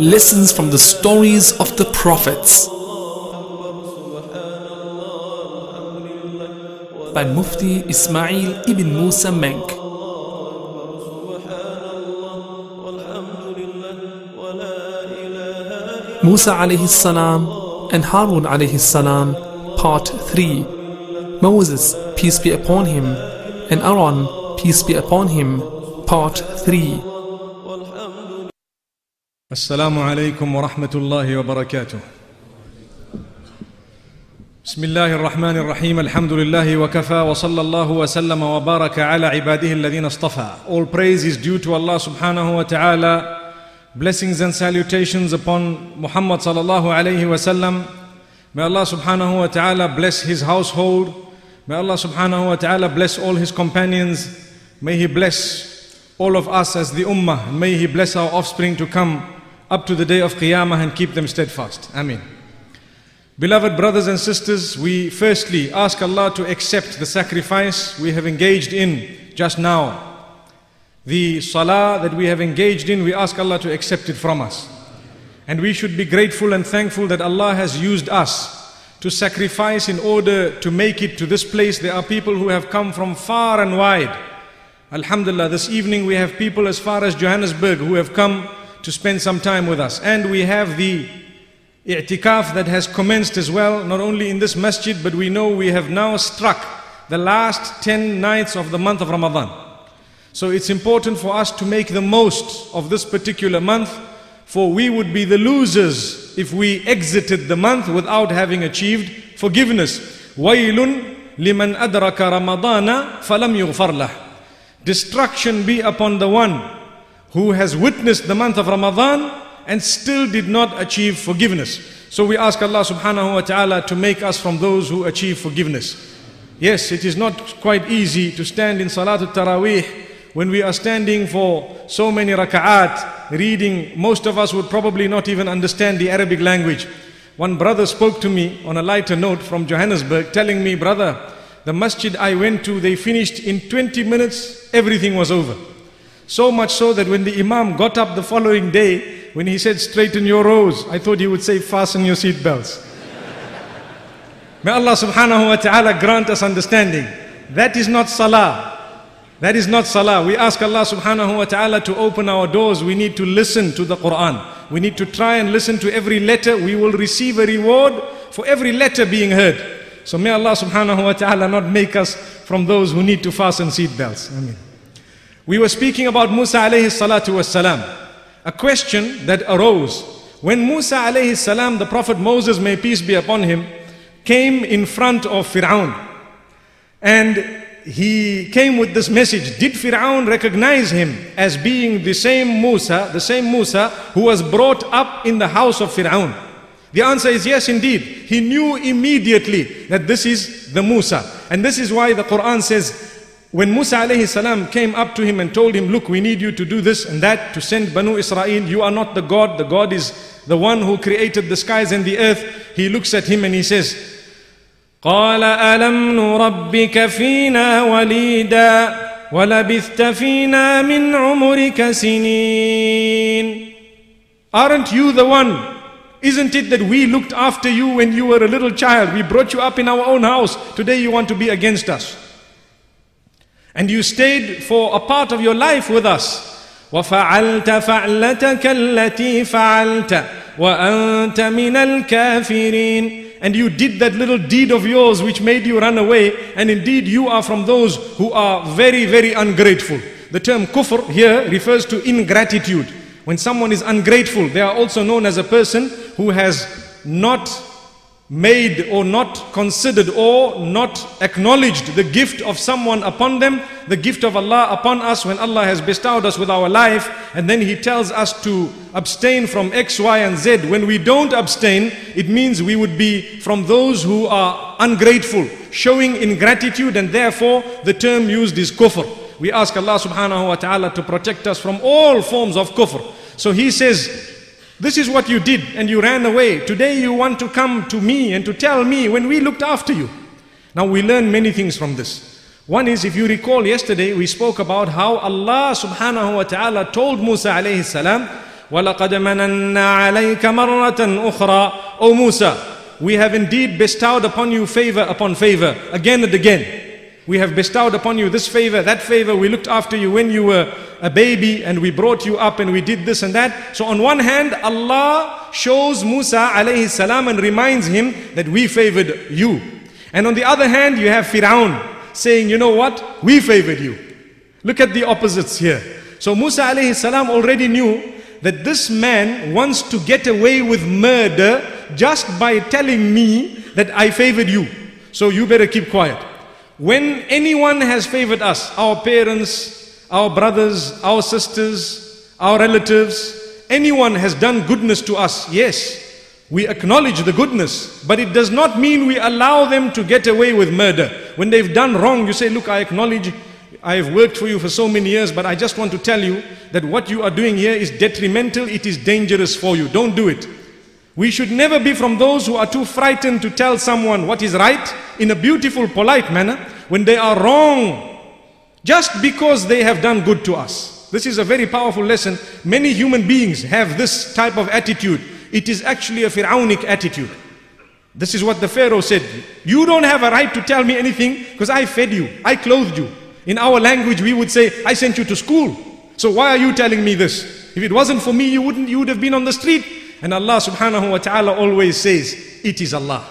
Lessons from the stories of the prophets by Mufti Ismail ibn Musa Menk. Musa alayhi salam and Harun alayhi salam, part 3. Moses, peace be upon him, and Aaron, peace be upon him, part 3. السلام عليكم ورحمة الله وبركاته. بسم الله الرحمن الرحيم الحمد لله وكفى وصلى الله وسلم وبارك على عباده الذين اصطفى. All praise is due to Allah subhanahu wa ta'ala. Blessings and salutations upon Muhammad sallallahu alayhi wa sallam. May Allah subhanahu wa ta'ala bless his household. May Allah subhanahu wa ta'ala bless all his companions. May he bless all of us as the ummah. May he bless our offspring to come up to the day of Qiyamah and keep them steadfast. Ameen. Beloved brothers and sisters, we firstly ask Allah to accept the sacrifice we have engaged in just now. The salah that we have engaged in, we ask Allah to accept it from us. And we should be grateful and thankful that Allah has used us to sacrifice in order to make it to this place. There are people who have come from far and wide. Alhamdulillah, this evening we have people as far as Johannesburg who have come to spend some time with us. And we have the i'tikaf that has commenced as well, not only in this masjid, but we know we have now struck the last 10 nights of the month of Ramadan. So it's important for us to make the most of this particular month, for we would be the losers if we exited the month without having achieved forgiveness. وَيْلٌ لِمَنْ أَدْرَكَ رَمَضَانَ فَلَمْ يُغْفَرْ لَهُ Destruction be upon the one who has witnessed the month of Ramadan and still did not achieve forgiveness. So we ask Allah subhanahu wa ta'ala to make us from those who achieve forgiveness. Yes, it is not quite easy to stand in Salatul Taraweeh when we are standing for so many raka'at, reading. Most of us would probably not even understand the Arabic language. One brother spoke to me on a lighter note from Johannesburg, telling me, Brother, the masjid I went to, they finished in 20 minutes, everything was over. So much so that when the Imam got up the following day, when he said, Straighten your rows, I thought he would say, Fasten your seat belts. May Allah subhanahu wa ta'ala grant us understanding. That is not salah. That is not salah. We ask Allah subhanahu wa ta'ala to open our doors. We need to listen to the Quran. We need to try and listen to every letter. We will receive a reward for every letter being heard. So may Allah subhanahu wa ta'ala not make us from those who need to fasten seat belts. Ameen. We were speaking about Musa alayhi salatu was salam. A question that arose when Musa alayhi salam, the Prophet Moses, may peace be upon him, came in front of Fir'aun. And he came with this message. Did Fir'aun recognize him as being the same Musa, the same Musa who was brought up in the house of Fir'aun? The answer is yes, indeed. He knew immediately that this is the Musa. And this is why the Quran says, when Musa alayhi salam came up to him and told him, Look, we need you to do this and that, to send Banu Israel, you are not the God, the God is the one who created the skies and the earth. He looks at him and he says, قال ألم نربك فينا وليدا ولبثت فينا من عمرك سنين Aren't you the one? Isn't it that we looked after you when you were a little child? We brought you up in our own house. Today you want to be against us. And you stayed for a part of your life with us. وفعلت فعلتك التي فعلت وأنت من الكافرين and you did that little deed of yours which made you run away and indeed you are from those who are very very ungrateful the term kufr here refers to ingratitude when someone is ungrateful they are also known as a person who has not made or not considered or not acknowledged the gift of someone upon them, the gift of Allah upon us when Allah has bestowed us with our life, and then He tells us to abstain from X, Y, and Z. When we don't abstain, it means we would be from those who are ungrateful, showing ingratitude, and therefore the term used is kufr. We ask Allah subhanahu wa ta'ala to protect us from all forms of kufr. So He says, this is what you did and you ran away. Today you want to come to me and to tell me when we looked after you. Now we learn many things from this. One is, if you recall yesterday, we spoke about how Allah subhanahu wa ta'ala told Musa alayhi salam, وَلَقَدْ مَنَنَّا عَلَيْكَ مَرَّةً أُخْرَى O Musa, we have indeed bestowed upon you favor upon favor, again and again. We have bestowed upon you this favor, that favor. We looked after you when you were a baby and we brought you up and we did this and that. So on one hand, Allah shows Musa alayhi salam and reminds him that we favored you. And on the other hand, you have Firaun saying, you know what? We favored you. Look at the opposites here. So Musa alayhi salam already knew that this man wants to get away with murder just by telling me that I favored you. So you better keep quiet. When anyone has favored us, our parents, our brothers, our sisters, our relatives, anyone has done goodness to us, yes, we acknowledge the goodness, but it does not mean we allow them to get away with murder. When they've done wrong, you say, Look, I acknowledge I have worked for you for so many years, but I just want to tell you that what you are doing here is detrimental, it is dangerous for you. Don't do it. We should never be from those who are too frightened to tell someone what is right in a beautiful, polite manner when they are wrong just because they have done good to us. This is a very powerful lesson. Many human beings have this type of attitude. It is actually a Pharaonic attitude. This is what the Pharaoh said. You don't have a right to tell me anything because I fed you, I clothed you. In our language, we would say, I sent you to school. So why are you telling me this? If it wasn't for me, you wouldn't, you would have been on the street. And Allah subhanahu wa ta'ala always says, it is Allah.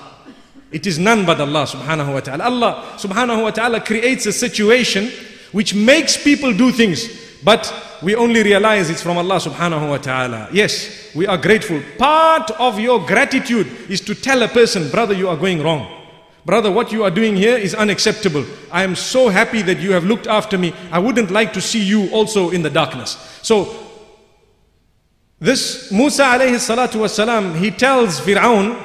It is none but Allah subhanahu wa ta'ala. Allah subhanahu wa ta'ala creates a situation which makes people do things, but we only realize it's from Allah subhanahu wa ta'ala. Yes, we are grateful. Part of your gratitude is to tell a person, brother, you are going wrong. Brother, what you are doing here is unacceptable. I am so happy that you have looked after me. I wouldn't like to see you also in the darkness. So this Musa alayhi salatu wasalam, he tells Fir'aun,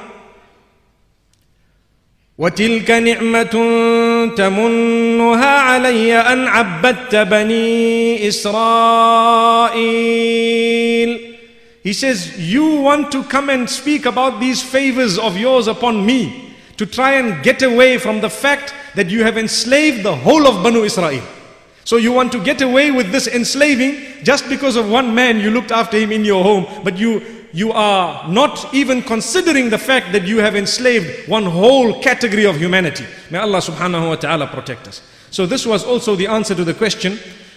وتلك نعمة تمنها علي أن عبدت بني إسرائيل He says, you want to come and speak about these favors of yours upon me to try and get away from the fact that you have enslaved the whole of Banu Israel. So you want to get away with this enslaving just because of one man you looked after him in your home, but you you are not even considering the fact that you have enslaved one whole category of humanity. May Allah subhanahu wa ta'ala protect us. So this was also the answer to the question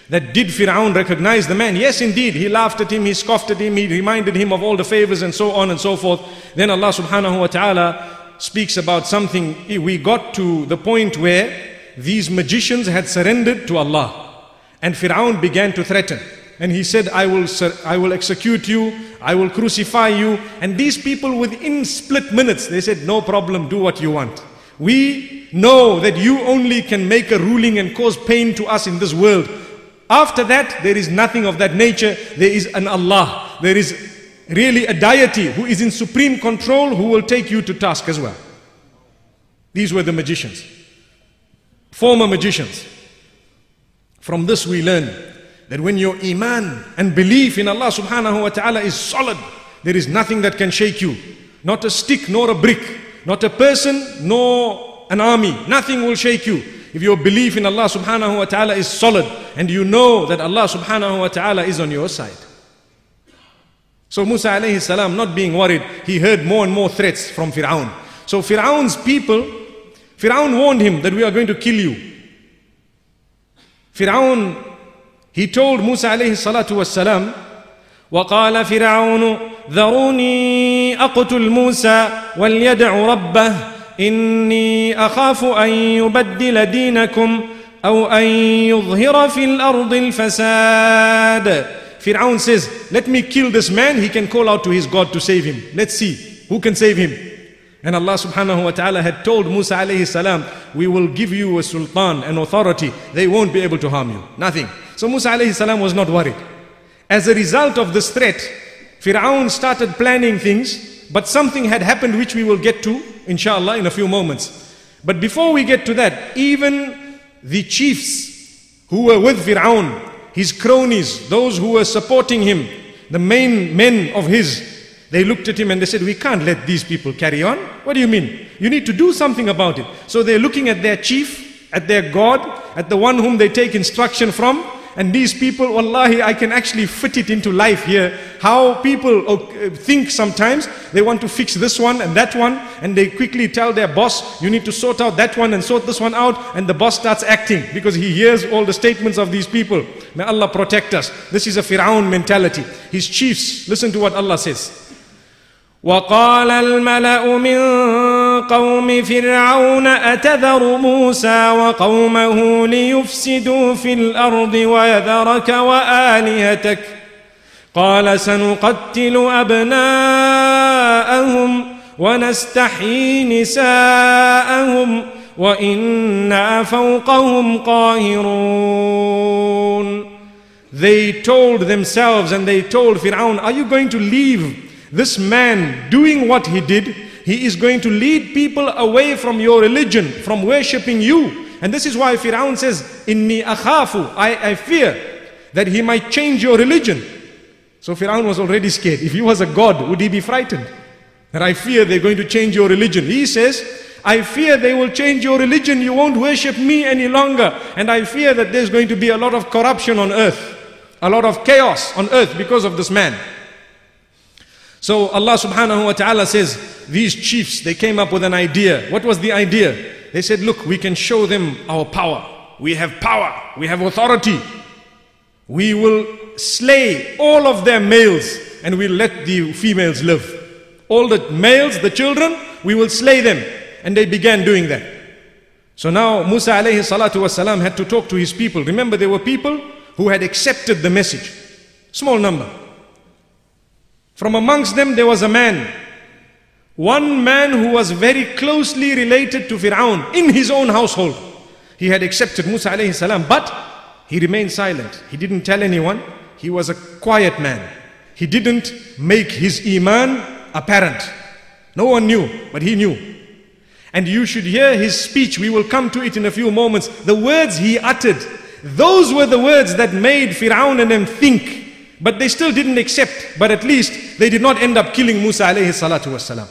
that did Fir'aun recognize the man? Yes, indeed. He laughed at him, he scoffed at him, he reminded him of all the favors and so on and so forth. Then Allah subhanahu wa ta'ala speaks about something. We got to the point where these magicians had surrendered to Allah. And Fir'aun began to threaten. And he said, I will, I will execute you, I will crucify you. And these people within split minutes, they said, no problem, do what you want. We know that you only can make a ruling and cause pain to us in this world. After that, there is nothing of that nature. There is an Allah. There is really a deity who is in supreme control who will take you to task as well. These were the magicians. Former magicians. From this we learn that when your iman and belief in Allah subhanahu wa ta'ala is solid, there is nothing that can shake you. Not a stick nor a brick, not a person nor an army. Nothing will shake you. If your belief in Allah subhanahu wa ta'ala is solid and you know that Allah subhanahu wa ta'ala is on your side. So Musa alayhi salam, not being worried, he heard more and more threats from Fir'aun. So Fir'aun's people, Fir'aun warned him that we are going to kill you. Fir'aun he told Musa alayhi salatu wasalam, وقال فرعون ذروني أقتل موسى وليدع ربه إني أخاف أن يبدل دينكم أو أن يظهر في الأرض الفساد Fir'aun says, let me kill this man, he can call out to his God to save him. Let's see, who can save him? And Allah subhanahu wa ta'ala had told Musa alayhi salam, we will give you a sultan, an authority. They won't be able to harm you. Nothing. So Musa alayhi salam was not worried. As a result of this threat, Fir'aun started planning things, but something had happened which we will get to, inshallah, in a few moments. But before we get to that, even the chiefs who were with Fir'aun, his cronies, those who were supporting him, the main men of his, they looked at him and they said, We can't let these people carry on. What do you mean? You need to do something about it. So they're looking at their chief, at their God, at the one whom they take instruction from, and these people, wallahi, I can actually fit it into life here. How people uh, think sometimes, they want to fix this one and that one, and they quickly tell their boss, you need to sort out that one and sort this one out, and the boss starts acting because he hears all the statements of these people. May Allah protect us. This is a Fir'aun mentality. His chiefs, listen to what Allah says. وقال الملأ من قوم فرعون أتذر موسى وقومه ليفسدوا في الأرض ويذرك وآلهتك؟ قال سنقتل أبناءهم ونستحيي نساءهم وأنا فوقهم قاهرون. They told themselves and they told Fir'aun, Are you going to leave this man doing what he did, he is going to lead people away from your religion, from worshipping you. And this is why Firaun says, Inni akhafu, I, I fear that he might change your religion. So Firaun was already scared. If he was a god, would he be frightened? That I fear they're going to change your religion. He says, I fear they will change your religion. You won't worship me any longer. And I fear that there's going to be a lot of corruption on earth, a lot of chaos on earth because of this man. So Allah subhanahu wa ta'ala says, these chiefs, they came up with an idea. What was the idea? They said, look, we can show them our power. We have power. We have authority. We will slay all of their males and we'll let the females live. All the males, the children, we will slay them. And they began doing that. So now Musa alayhi salatu wasalam had to talk to his people. Remember, there were people who had accepted the message. Small number. From amongst them there was a man. One man who was very closely related to Fir'aun in his own household. He had accepted Musa alayhi salam, but he remained silent. He didn't tell anyone. He was a quiet man. He didn't make his iman apparent. No one knew, but he knew. And you should hear his speech. We will come to it in a few moments. The words he uttered, those were the words that made Fir'aun and them think but they still didn't accept. But at least they did not end up killing Musa alayhi salatu wasalam.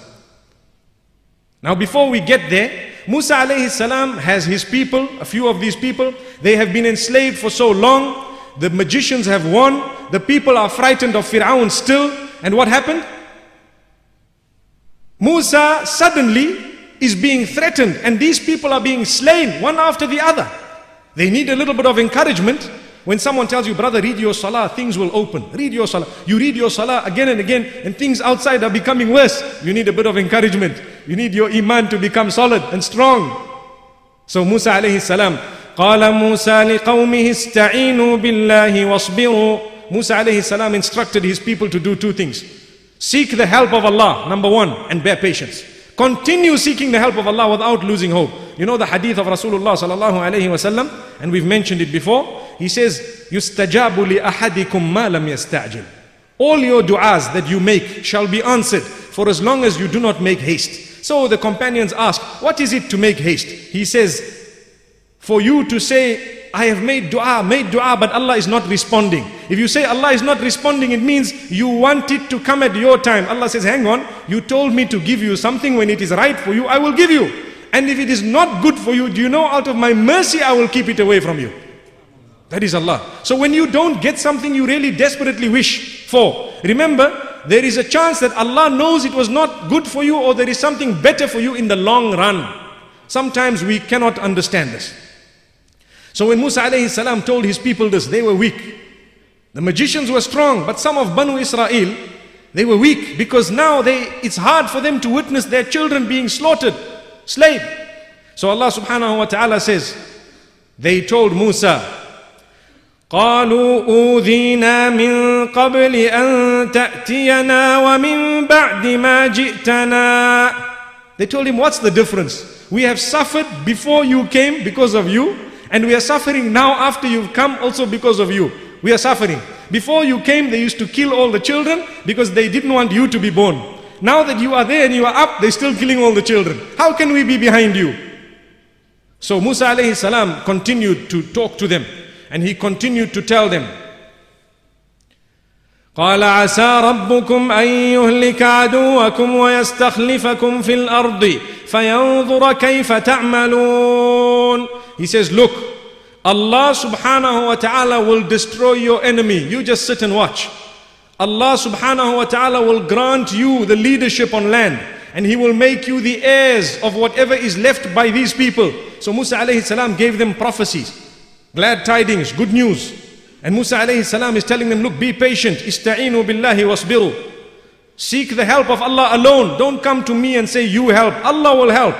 Now before we get there, Musa alayhi salam has his people, a few of these people, they have been enslaved for so long. The magicians have won. The people are frightened of Fir'aun still. And what happened? Musa suddenly is being threatened and these people are being slain one after the other. They need a little bit of encouragement. When someone tells you, brother, read your salah, things will open. Read your salah. You read your salah again and again, and things outside are becoming worse. You need a bit of encouragement. You need your iman to become solid and strong. So Musa alayhi salam, قال موسى لقومه استعينوا بالله واصبروا Musa alayhi salam instructed his people to do two things. Seek the help of Allah, number one, and bear patience. Continue seeking the help of Allah without losing hope. You know the hadith of Rasulullah sallallahu alayhi wasallam, and we've mentioned it before. He says, يُسْتَجَابُ لِأَحَدِكُمْ مَا لَمْ يَسْتَعْجِلْ All your du'as that you make shall be answered for as long as you do not make haste. So the companions ask, what is it to make haste? He says, for you to say, I have made dua, made dua, but Allah is not responding. If you say Allah is not responding, it means you want it to come at your time. Allah says, hang on, you told me to give you something when it is right for you, I will give you. And if it is not good for you, do you know out of my mercy I will keep it away from you. That is Allah. So when you don't get something you really desperately wish for, remember, there is a chance that Allah knows it was not good for you or there is something better for you in the long run. Sometimes we cannot understand this. So when Musa alayhi salam told his people this, they were weak. The magicians were strong, but some of Banu Israel, they were weak because now they, it's hard for them to witness their children being slaughtered, slain. So Allah subhanahu wa ta'ala says, they told Musa, قالوا اوذينا من قبل ان تاتينا ومن بعد ما جئتنا They told him, What's the difference? We have suffered before you came because of you, and we are suffering now after you've come also because of you. We are suffering. Before you came, they used to kill all the children because they didn't want you to be born. Now that you are there and you are up, they're still killing all the children. How can we be behind you? So Musa alayhi salam continued to talk to them and he continued to tell them, قال عسى ربكم ان يهلك عدوكم ويستخلفكم في الارض فينظر كيف تعملون He says, Look, Allah subhanahu wa ta'ala will destroy your enemy. You just sit and watch. Allah subhanahu wa ta'ala will grant you the leadership on land and He will make you the heirs of whatever is left by these people. So Musa alayhi salam gave them prophecies, glad tidings, good news. And Musa alayhi salam is telling them, look, be patient. Ista'inu billahi wasbiru. Seek the help of Allah alone. Don't come to me and say you help. Allah will help.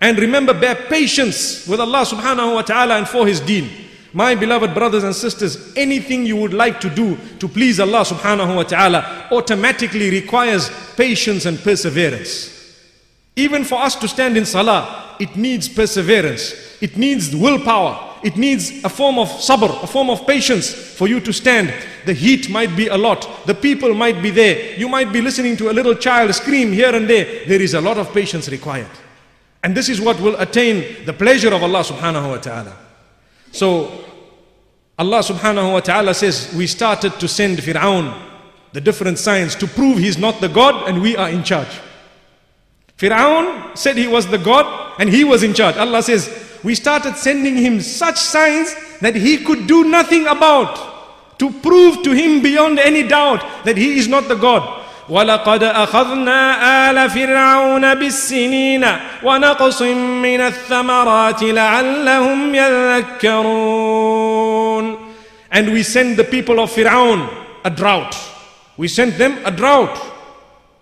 And remember, bear patience with Allah subhanahu wa ta'ala and for His deen. My beloved brothers and sisters, anything you would like to do to please Allah subhanahu wa ta'ala automatically requires patience and perseverance. Even for us to stand in salah, it needs perseverance. It needs willpower. It needs a form of sabr, a form of patience for you to stand. The heat might be a lot. The people might be there. You might be listening to a little child scream here and there. There is a lot of patience required. And this is what will attain the pleasure of Allah subhanahu wa ta'ala. So Allah subhanahu wa ta'ala says, we started to send Fir'aun the different signs to prove he's not the God and we are in charge. Fir'aun said he was the God and he was in charge. Allah says, we started sending him such signs that he could do nothing about to prove to him beyond any doubt that he is not the God. ولقد أخذنا آل فرعون بالسنين ونقص من الثمرات لعلهم يذكرون And we sent the people of Fir'aun a drought. We sent them a drought.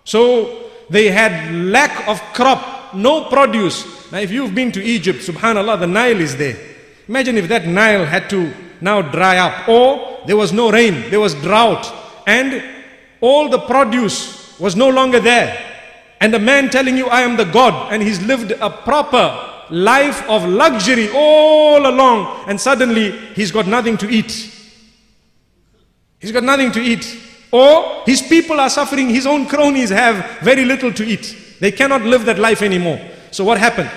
So they had lack of crop, no produce. Now if you've been to Egypt, subhanAllah, the Nile is there. Imagine if that Nile had to now dry up or there was no rain, there was drought and all the produce was no longer there. And a man telling you, I am the God, and he's lived a proper life of luxury all along, and suddenly he's got nothing to eat. He's got nothing to eat. Or his people are suffering, his own cronies have very little to eat. They cannot live that life anymore. So what happened?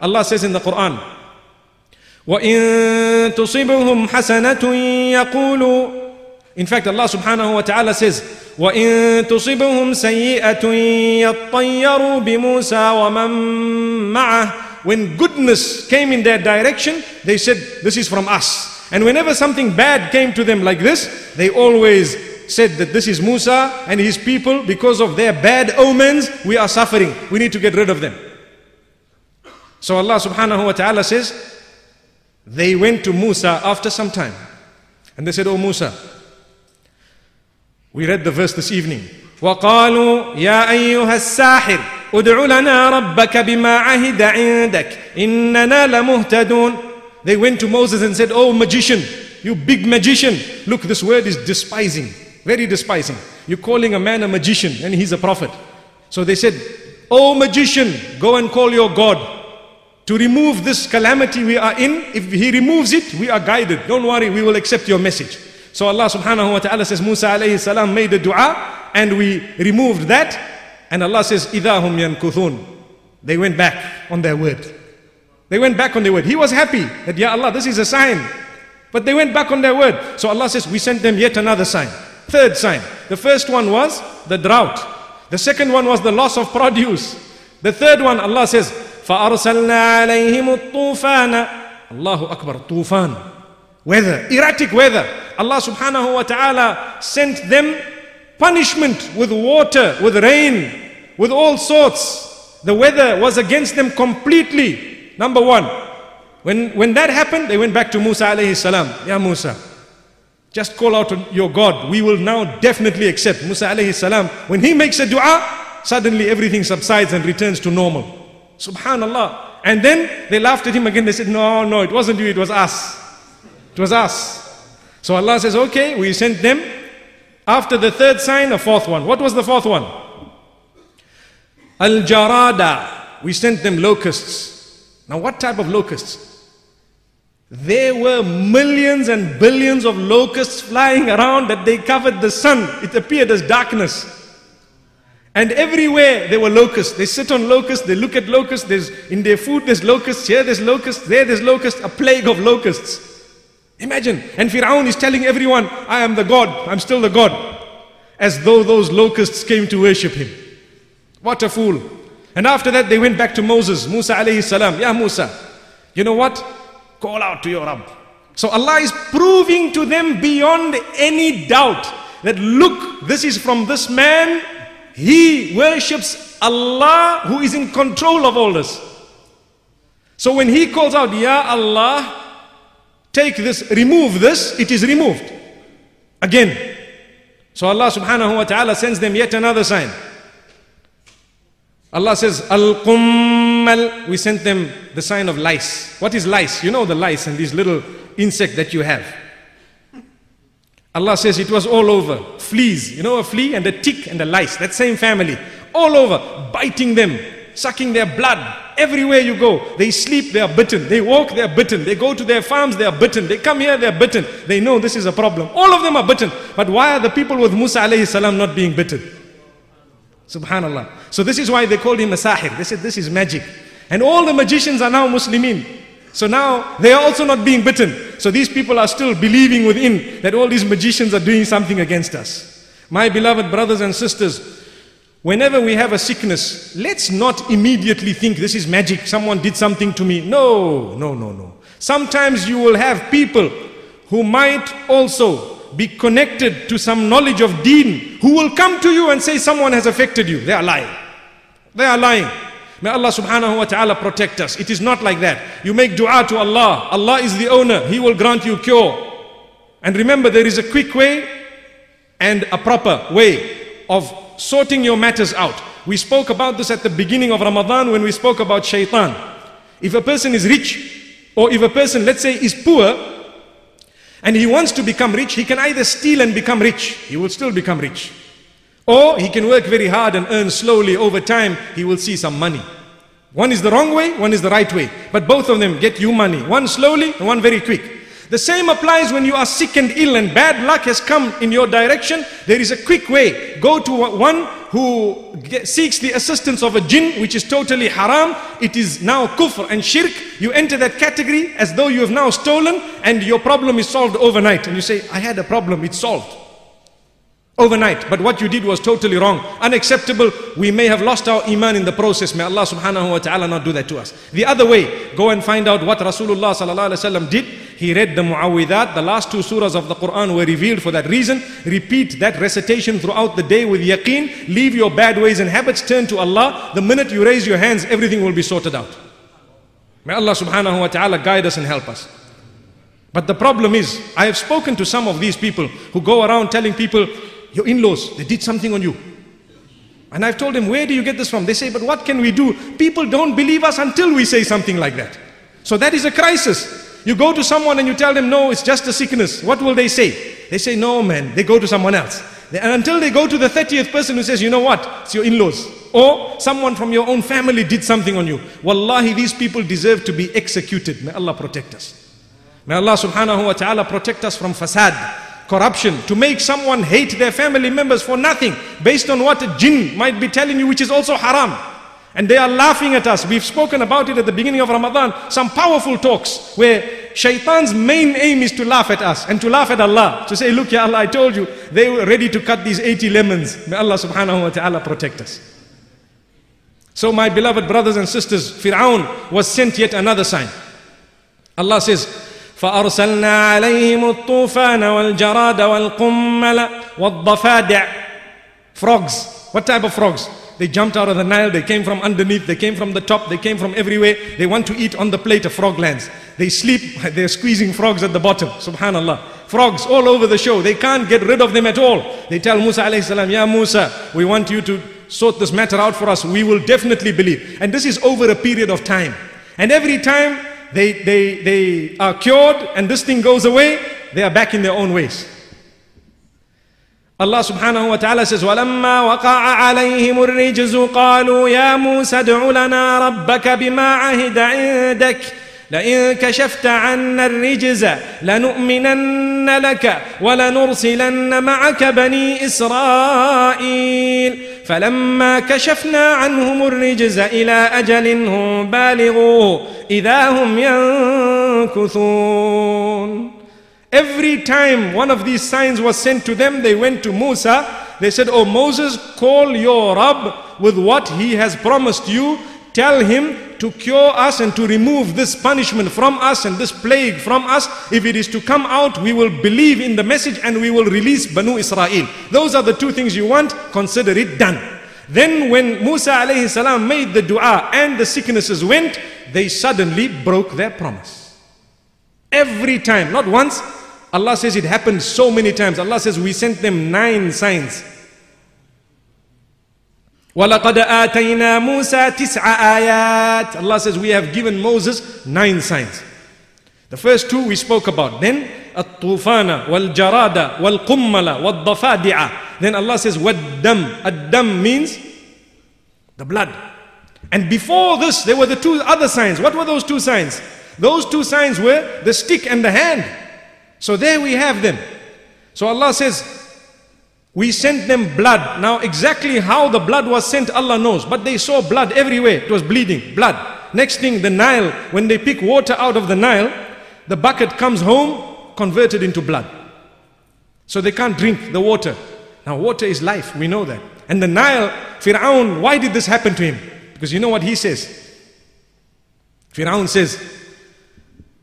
Allah says in the Quran, وَإِن تُصِبْهُمْ حَسَنَةٌ يَقُولُوا In fact, Allah subhanahu wa ta'ala says, وإن تصبهم سيئة يطيروا بموسى ومن معه When goodness came in their direction, they said, this is from us. And whenever something bad came to them like this, they always said that this is Musa and his people because of their bad omens, we are suffering. We need to get rid of them. So Allah subhanahu wa ta'ala says, they went to Musa after some time. And they said, Oh Musa, we read the verse this evening. وقالوا يا أيها الساحر ادع لنا ربك بما عهد عندك إننا لمهتدون They went to Moses and said, Oh magician, you big magician. Look, this word is despising, very despising. You're calling a man a magician and he's a prophet. So they said, Oh magician, go and call your God to remove this calamity we are in. If he removes it, we are guided. Don't worry, we will accept your message. So Allah subhanahu wa ta'ala says Musa alayhi salam made a dua and we removed that. And Allah says, Idahum yankuthun. They went back on their word. They went back on their word. He was happy that, Ya Allah, this is a sign. But they went back on their word. So Allah says, we sent them yet another sign. Third sign. The first one was the drought. The second one was the loss of produce. The third one, Allah says, فأرسلنا عليهم الطوفان Allahu Akbar, tufan. Weather, erratic weather. Allah subhanahu wa ta'ala sent them punishment with water, with rain, with all sorts. The weather was against them completely. Number one. When, when that happened, they went back to Musa alayhi salam. Ya Musa, just call out to your God. We will now definitely accept. Musa alayhi salam, when he makes a dua, suddenly everything subsides and returns to normal. Subhanallah. And then they laughed at him again. They said, No, no, it wasn't you, it was us. It was us. So Allah says, Okay, we sent them. After the third sign, a fourth one. What was the fourth one? Al Jarada, we sent them locusts. Now, what type of locusts? There were millions and billions of locusts flying around that they covered the sun. It appeared as darkness. And everywhere there were locusts. They sit on locusts, they look at locusts. There's in their food there's locusts, here there's locusts, there there's locusts, a plague of locusts. Imagine. And Fir'aun is telling everyone, I am the God, I'm still the God. As though those locusts came to worship him. What a fool. And after that they went back to Moses, Musa alayhi salam. Yeah, Musa, you know what? Call out to your Rabb. So Allah is proving to them beyond any doubt that look, this is from this man. He worships Allah who is in control of all this. So when he calls out, Ya Allah, take this, remove this, it is removed. Again. So Allah subhanahu wa ta'ala sends them yet another sign. Allah says, Al Qummal, we sent them the sign of lice. What is lice? You know the lice and these little insect that you have. Allah says it was all over. Fleas, you know a flea and a tick and a lice, that same family. All over, biting them, sucking their blood. Everywhere you go, they sleep, they are bitten. They walk, they are bitten. They go to their farms, they are bitten. They come here, they are bitten. They know this is a problem. All of them are bitten. But why are the people with Musa alayhi salam not being bitten? Subhanallah. So this is why they called him a sahir. They said this is magic. And all the magicians are now Muslimin. So now they are also not being bitten. So these people are still believing within that all these magicians are doing something against us. My beloved brothers and sisters, whenever we have a sickness, let's not immediately think this is magic, someone did something to me. No, no, no, no. Sometimes you will have people who might also be connected to some knowledge of deen who will come to you and say someone has affected you. They are lying. They are lying. May Allah subhanahu wa ta'ala protect us. It is not like that. You make dua to Allah. Allah is the owner. He will grant you cure. And remember, there is a quick way and a proper way of sorting your matters out. We spoke about this at the beginning of Ramadan when we spoke about shaitan. If a person is rich, or if a person, let's say, is poor, and he wants to become rich, he can either steal and become rich. He will still become rich. Or he can work very hard and earn slowly over time, he will see some money. One is the wrong way, one is the right way. But both of them get you money. One slowly and one very quick. The same applies when you are sick and ill and bad luck has come in your direction. There is a quick way. Go to one who seeks the assistance of a jinn, which is totally haram. It is now kufr and shirk. You enter that category as though you have now stolen and your problem is solved overnight. And you say, I had a problem, it's solved overnight. But what you did was totally wrong, unacceptable. We may have lost our iman in the process. May Allah subhanahu wa ta'ala not do that to us. The other way, go and find out what Rasulullah sallallahu alaihi wasallam did. He read the Muawwidat. The last two surahs of the Quran were revealed for that reason. Repeat that recitation throughout the day with yaqeen. Leave your bad ways and habits. Turn to Allah. The minute you raise your hands, everything will be sorted out. May Allah subhanahu wa ta'ala guide us and help us. But the problem is, I have spoken to some of these people who go around telling people, your in-laws, they did something on you. And I've told them, where do you get this from? They say, but what can we do? People don't believe us until we say something like that. So that is a crisis. You go to someone and you tell them, no, it's just a sickness. What will they say? They say, no, man. They go to someone else. And until they go to the 30th person who says, you know what? It's your in-laws. Or someone from your own family did something on you. Wallahi, these people deserve to be executed. May Allah protect us. May Allah subhanahu wa ta'ala protect us from fasad corruption, to make someone hate their family members for nothing, based on what a jinn might be telling you, which is also haram. And they are laughing at us. We've spoken about it at the beginning of Ramadan. Some powerful talks where shaitan's main aim is to laugh at us and to laugh at Allah. To say, look, Ya Allah, I told you, they were ready to cut these 80 lemons. May Allah subhanahu wa ta'ala protect us. So, my beloved brothers and sisters, Fir'aun was sent yet another sign. Allah says, فأرسلنا عليهم الطوفان والجراد والقمل والضفادع frogs what type of frogs they jumped out of the Nile they came from underneath they came from the top they came from everywhere they want to eat on the plate of frog lands they sleep they're squeezing frogs at the bottom subhanallah frogs all over the show they can't get rid of them at all they tell Musa alayhi salam ya Musa we want you to sort this matter out for us we will definitely believe and this is over a period of time and every time they, they, they are cured and this thing goes away, they are back in their own ways. Allah subhanahu wa ta'ala says, وَلَمَّا وَقَعَ عَلَيْهِمُ الرِّجْزُ قَالُوا يَا مُوسَى ادْعُ لَنَا رَبَّكَ بِمَا عَهِدَ عِندَكَ لئن كشفت عنا الرجز لنؤمنن لك ولنرسلن معك بني إسرائيل فلما كشفنا عنهم الرجز إلى أجل هم بالغوه إذا هم ينكثون Every time one of these signs was sent to them, they went to Musa. They said, Oh Moses, call your Rabb with what he has promised you. Tell him to cure us and to remove this punishment from us and this plague from us. If it is to come out, we will believe in the message and we will release Banu Israel. Those are the two things you want. Consider it done. Then when Musa alayhi salam made the dua and the sicknesses went, they suddenly broke their promise. Every time, not once, Allah says it happened so many times. Allah says we sent them nine signs. وَلَقَدْ آتَيْنَا مُوسَى تِسْعَ آيَاتٍ Allah says we have given Moses nine signs. The first two we spoke about. Then الطوفان والجراد والقمل والضفادع Then Allah says وَالدَّمْ الدَّمْ means the blood. And before this there were the two other signs. What were those two signs? Those two signs were the stick and the hand. So there we have them. So Allah says, we sent them blood. Now exactly how the blood was sent, Allah knows. But they saw blood everywhere. It was bleeding, blood. Next thing, the Nile, when they pick water out of the Nile, the bucket comes home, converted into blood. So they can't drink the water. Now water is life, we know that. And the Nile, Fir'aun, why did this happen to him? Because you know what he says? Fir'aun says,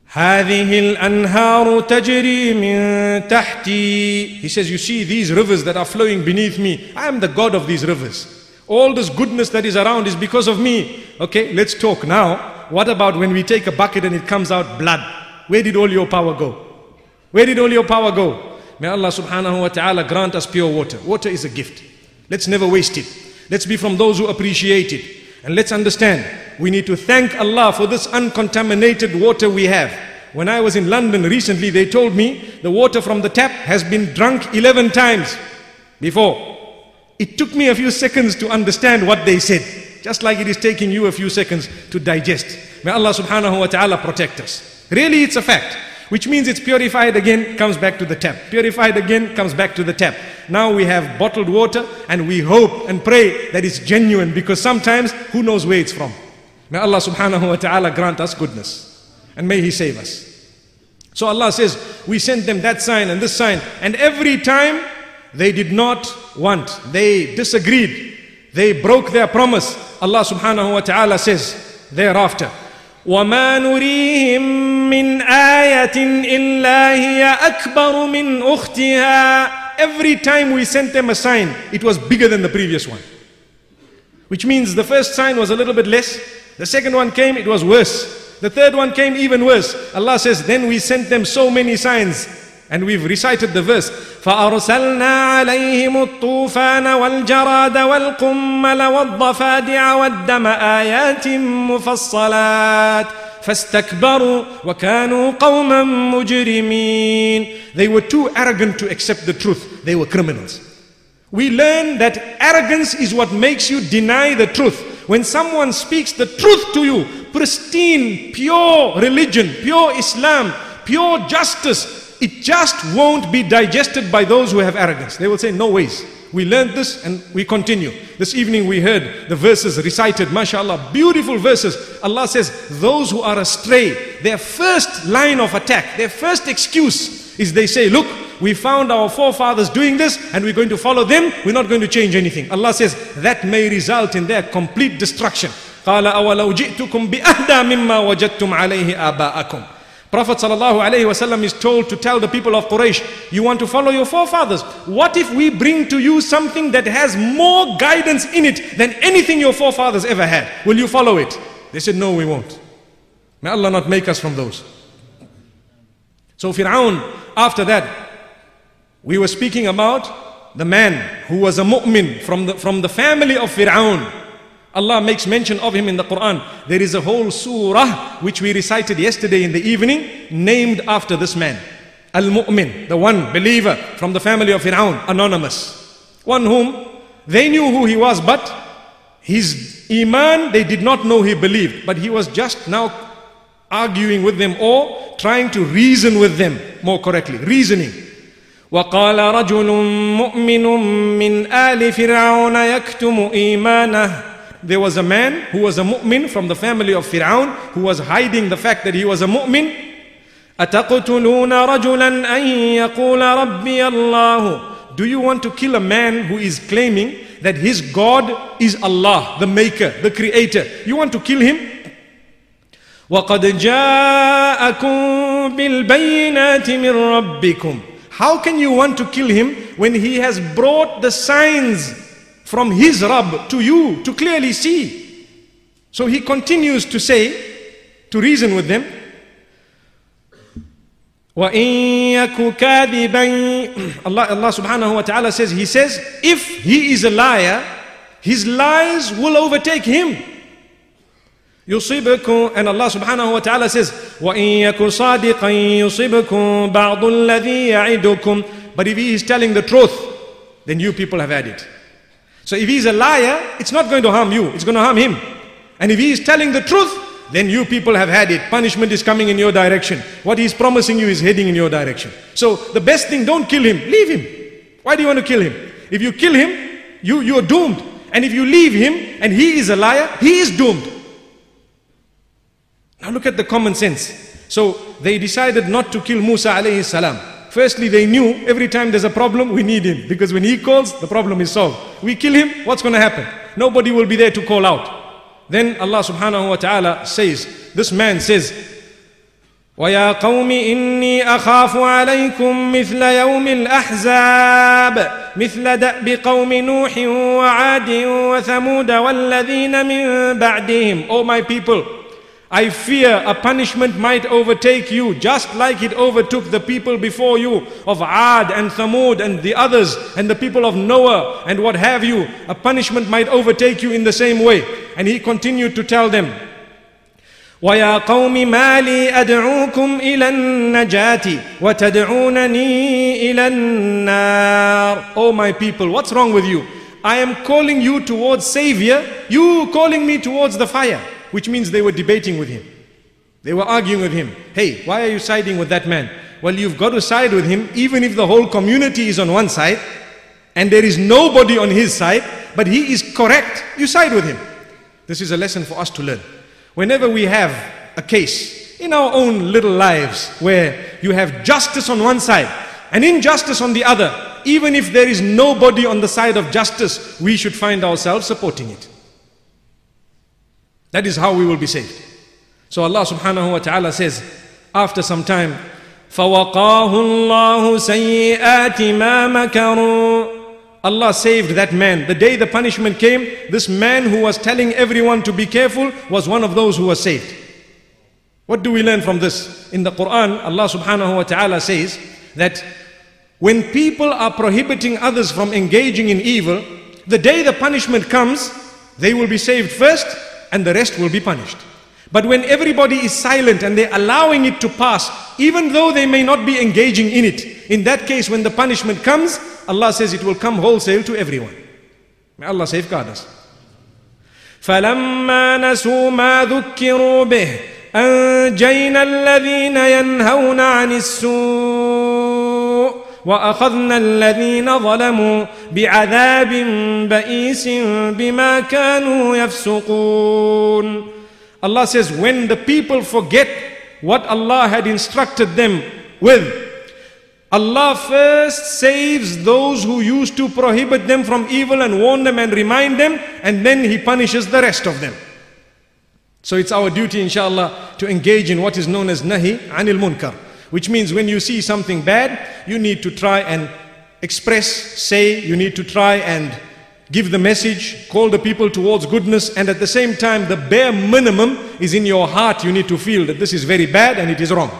هذه الأنهار تجري من تحتي He says, you see these rivers that are flowing beneath me. I am the God of these rivers. All this goodness that is around is because of me. Okay, let's talk now. What about when we take a bucket and it comes out blood? Where did all your power go? Where did all your power go? May Allah subhanahu wa ta'ala grant us pure water. Water is a gift. Let's never waste it. Let's be from those who appreciate it. And let's understand, we need to thank Allah for this uncontaminated water we have. When I was in London recently, they told me the water from the tap has been drunk 11 times before. It took me a few seconds to understand what they said, just like it is taking you a few seconds to digest. May Allah subhanahu wa ta'ala protect us. Really, it's a fact. Which means it's purified again, comes back to the tap. Purified again, comes back to the tap. Now we have bottled water and we hope and pray that it's genuine because sometimes who knows where it's from. May Allah subhanahu wa ta'ala grant us goodness and may He save us. So Allah says, we sent them that sign and this sign and every time they did not want, they disagreed, they broke their promise. Allah subhanahu wa ta'ala says thereafter, وما نريهم من آية إلا هي أكبر من أختها Every time we sent them a sign, it was bigger than the previous one. Which means the first sign was a little bit less. The second one came, it was worse. The third one came even worse. Allah says, then we sent them so many signs. And we've recited the verse. فأرسلنا عليهم الطوفان والجراد والقمل والضفادع والدم آيات مفصلات فاستكبروا وكانوا قوما مجرمين They were too arrogant to accept the truth. They were criminals. We learn that arrogance is what makes you deny the truth. When someone speaks the truth to you, pristine, pure religion, pure Islam, pure justice, it just won't be digested by those who have arrogance. They will say, no ways. We learned this and we continue. This evening we heard the verses recited, mashallah, beautiful verses. Allah says, those who are astray, their first line of attack, their first excuse is they say, look, we found our forefathers doing this and we're going to follow them. We're not going to change anything. Allah says, that may result in their complete destruction. قال أولو جئتكم بأهدى مما وجدتم عليه آباءكم Prophet ﷺ is told to tell the people of Quraysh, you want to follow your forefathers. What if we bring to you something that has more guidance in it than anything your forefathers ever had? Will you follow it? They said, no, we won't. May Allah not make us from those. So Fir'aun, after that, we were speaking about the man who was a mu'min from the, from the family of Fir'aun. Allah makes mention of him in the Quran. There is a whole surah which we recited yesterday in the evening named after this man. Al-Mu'min, the one believer from the family of Fir'aun, anonymous. One whom they knew who he was, but his iman, they did not know he believed. But he was just now arguing with them or trying to reason with them more correctly. Reasoning. وقال رجل مؤمن من آل فرعون يكتم إيمانه There was a man who was a mu'min from the family of Fir'aun who was hiding the fact that he was a mu'min. أتقتلون رجلا أن يقول ربي الله Do you want to kill a man who is claiming that his God is Allah, the maker, the creator? You want to kill him? وقد جاءكم بالبينات من ربكم how can you want to kill him when he has brought the signs from his Rabb to you to clearly see? So he continues to say, to reason with them, Allah, Allah subhanahu wa ta'ala says, He says, if he is a liar, his lies will overtake him. يصيبكم and Allah subhanahu wa ta'ala says وَإِن يَكُ صَادِقًا يُصِبْكُم بَعْضُ الَّذِي يَعِدُكُم But if he is telling the truth, then you people have had it. So if he is a liar, it's not going to harm you, it's going to harm him. And if he is telling the truth, then you people have had it. Punishment is coming in your direction. What he's promising you is heading in your direction. So the best thing, don't kill him, leave him. Why do you want to kill him? If you kill him, you, you are doomed. And if you leave him and he is a liar, he is doomed. Now look at the common sense. So they decided not to kill Musa alayhi salam. Firstly, they knew every time there's a problem, we need him. Because when he calls, the problem is solved. We kill him, what's going to happen? Nobody will be there to call out. Then Allah subhanahu wa ta'ala says, this man says, ويا قوم إني أخاف عليكم مثل يوم الأحزاب مثل دأب قوم نوح وعاد وثمود والذين من بعدهم Oh my people, I fear a punishment might overtake you just like it overtook the people before you of Ad and Thamud and the others and the people of Noah and what have you. A punishment might overtake you in the same way. And he continued to tell them, ويا قوم ما لي أدعوكم إلى النجاة وتدعونني إلى النار Oh my people, what's wrong with you? I am calling you towards Savior, you calling me towards the fire which means they were debating with him. They were arguing with him. Hey, why are you siding with that man? Well, you've got to side with him even if the whole community is on one side and there is nobody on his side, but he is correct, you side with him. This is a lesson for us to learn. Whenever we have a case in our own little lives where you have justice on one side and injustice on the other, even if there is nobody on the side of justice, we should find ourselves supporting it. That is how we will be saved. So Allah subhanahu wa ta'ala says, after some time, فَوَقَاهُ اللَّهُ سَيِّئَاتِ مَا مَكَرُوا Allah saved that man. The day the punishment came, this man who was telling everyone to be careful was one of those who was saved. What do we learn from this? In the Quran, Allah subhanahu wa ta'ala says that when people are prohibiting others from engaging in evil, the day the punishment comes, they will be saved first and the rest will be punished. But when everybody is silent and they're allowing it to pass, even though they may not be engaging in it, in that case, when the punishment comes, Allah says it will come wholesale to everyone. May Allah safeguard us. فلما نسوا ما ذكروا به أنجينا الذين ينهون عن السوء وأخذنا الذين ظلموا بعذاب بئيس بما كانوا يفسقون Allah says when the people forget what Allah had instructed them with Allah first saves those who used to prohibit them from evil and warn them and remind them and then he punishes the rest of them so it's our duty inshallah to engage in what is known as nahi anil munkar which means when you see something bad, you need to try and express, say, you need to try and give the message, call the people towards goodness, and at the same time, the bare minimum is in your heart. You need to feel that this is very bad and it is wrong.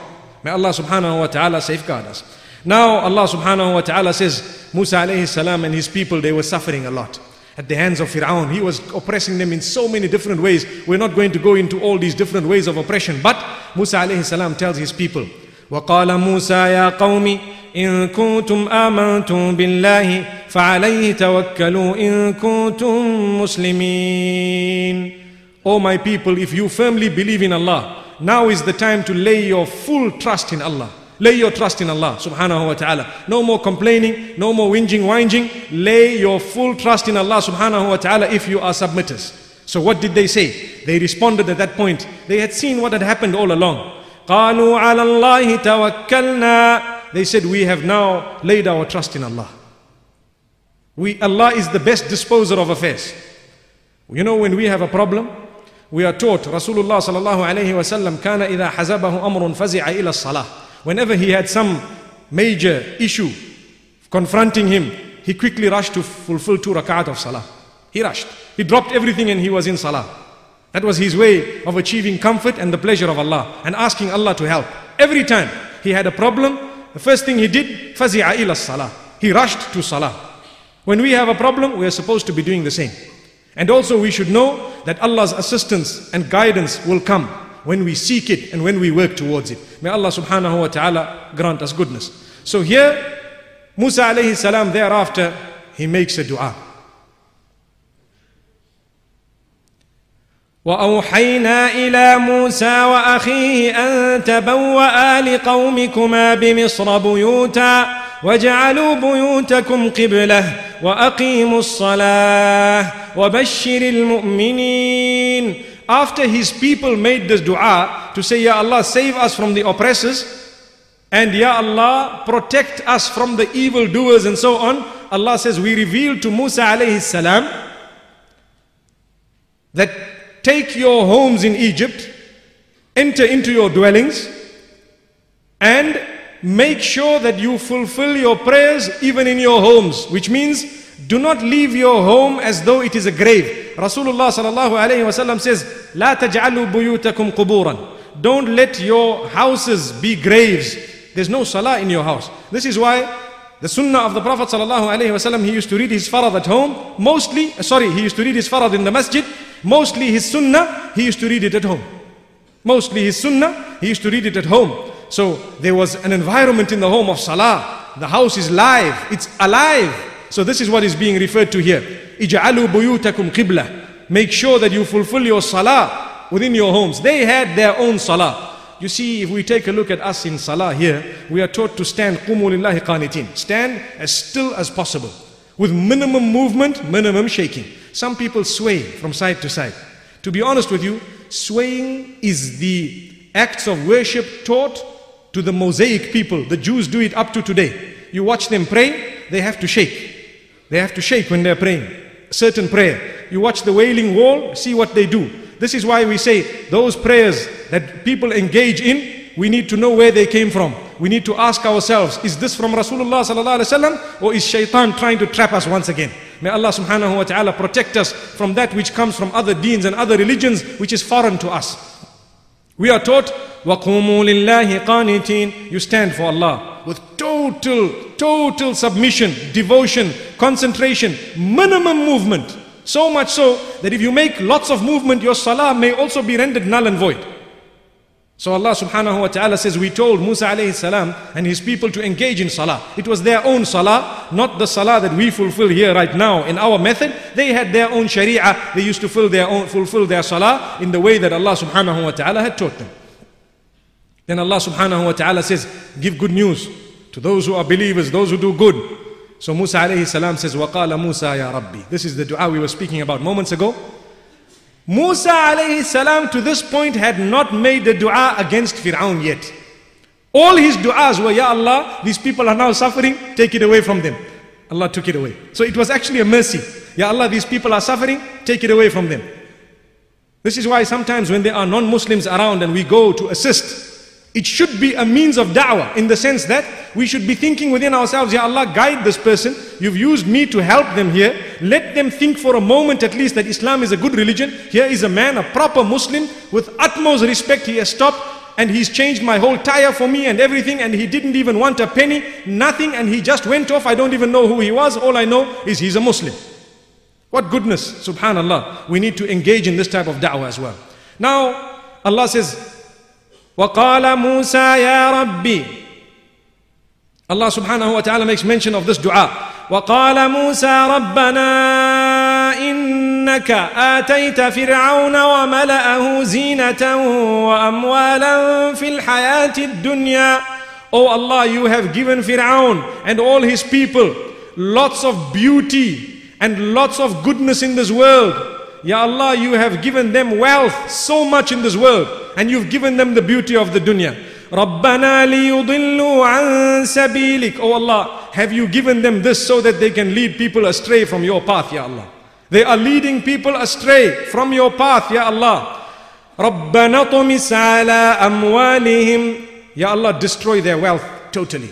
May Allah subhanahu wa ta'ala safeguard us. Now, Allah subhanahu wa ta'ala says, Musa alayhi salam and his people, they were suffering a lot at the hands of Fir'aun. He was oppressing them in so many different ways. We're not going to go into all these different ways of oppression. But Musa alayhi salam tells his people, وقال موسى يا قوم إن كنتم آمنتم بالله فعليه توكلوا إن كنتم مسلمين O my people, if you firmly believe in Allah, now is the time to lay your full trust in Allah. Lay your trust in Allah subhanahu wa ta'ala. No more complaining, no more whinging, whinging. Lay your full trust in Allah subhanahu wa ta'ala if you are submitters. So what did they say? They responded at that point. They had seen what had happened all along. قالوا على الله توكلنا They said, we have now laid our trust in Allah. We, Allah is the best disposer of affairs. You know when we have a problem, we are taught Rasulullah sallallahu alayhi wa sallam كان إذا حزبه أمر فزع إلى الصلاة Whenever he had some major issue confronting him, he quickly rushed to fulfill two rakat of salah. He rushed. He dropped everything and he was in salah. That was his way of achieving comfort and the pleasure of Allah and asking Allah to help. Every time he had a problem, the first thing he did, fazi'a ila salah. He rushed to salah. When we have a problem, we are supposed to be doing the same. And also we should know that Allah's assistance and guidance will come when we seek it and when we work towards it. May Allah subhanahu wa ta'ala grant us goodness. So here, Musa alayhi salam thereafter, he makes a dua. واوحينا إلى موسى واخيه ان تبوا لقومكما بمصر بيوتا وجعلوا بيوتكم قبله واقيموا الصلاه وبشر المؤمنين after his people made this dua to say, Ya Allah, save us from the oppressors, and Ya Allah, protect us from the evil doers and so on, Allah says, We revealed to Musa alayhi salam that take your homes in Egypt, enter into your dwellings, and make sure that you fulfill your prayers even in your homes, which means do not leave your home as though it is a grave. Rasulullah sallallahu alayhi wasallam says, لا تجعلوا بيوتكم قبورا. Don't let your houses be graves. There's no salah in your house. This is why the sunnah of the Prophet sallallahu alayhi wasallam, he used to read his farad at home. Mostly, sorry, he used to read his farad in the masjid. Mostly his sunnah, he used to read it at home. Mostly his sunnah, he used to read it at home. So there was an environment in the home of salah. The house is live, it's alive. So this is what is being referred to here. Ij'alu buyutakum qibla. Make sure that you fulfill your salah within your homes. They had their own salah. You see, if we take a look at us in salah here, we are taught to stand qanitin. Stand as still as possible. With minimum movement, minimum shaking. Some people sway from side to side. To be honest with you, swaying is the acts of worship taught to the Mosaic people. The Jews do it up to today. You watch them pray, they have to shake. They have to shake when they're praying. Certain prayer. You watch the wailing wall, see what they do. This is why we say those prayers that people engage in, we need to know where they came from. We need to ask ourselves, is this from Rasulullah sallallahu alaihi wasallam or is shaitan trying to trap us once again? May Allah subhanahu wa ta'ala protect us from that which comes from other deens and other religions which is foreign to us. We are taught, وَقُومُوا لِلَّهِ قَانِتِينَ You stand for Allah with total, total submission, devotion, concentration, minimum movement. So much so that if you make lots of movement, your salah may also be rendered null and void. So Allah subhanahu wa ta'ala says, we told Musa alayhi salam and his people to engage in salah. It was their own salah, not the salah that we fulfill here right now in our method. They had their own sharia. They used to fulfill their own, fulfill their salah in the way that Allah subhanahu wa ta'ala had taught them. Then Allah subhanahu wa ta'ala says, give good news to those who are believers, those who do good. So Musa alayhi salam says, وَقَالَ Musa ya Rabbi. This is the dua we were speaking about moments ago. Musa alayhi salam to this point had not made the dua against Fir'aun yet. All his du'as were, Ya Allah, these people are now suffering, take it away from them. Allah took it away. So it was actually a mercy. Ya Allah, these people are suffering, take it away from them. This is why sometimes when there are non-Muslims around and we go to assist, it should be a means of da'wah in the sense that we should be thinking within ourselves, Ya Allah, guide this person. You've used me to help them here. Let them think for a moment at least that Islam is a good religion. Here is a man, a proper Muslim, with utmost respect. He has stopped and he's changed my whole tire for me and everything and he didn't even want a penny, nothing, and he just went off. I don't even know who he was. All I know is he's a Muslim. What goodness, subhanallah. We need to engage in this type of da'wah as well. Now, Allah says, وقال موسى يا ربي subhanahu wa ta'ala makes mention of this dua. وقال موسى ربنا إنك آتيت فرعون وملأه زينة وأموالا في الحياة الدنيا Oh Allah, you have given Fir'aun and all his people lots of beauty and lots of goodness in this world. Ya Allah, you have given them wealth, so much in this world, and you've given them the beauty of the dunya. رَبَّنَا لِيُضِلُّوا عَن سَبِيلِكَ Oh Allah, have you given them this so that they can lead people astray from your path, Ya Allah? They are leading people astray from your path, Ya Allah. رَبَّنَا طُمِسْ عَلَىٰ أَمْوَالِهِمْ Ya Allah, destroy their wealth totally.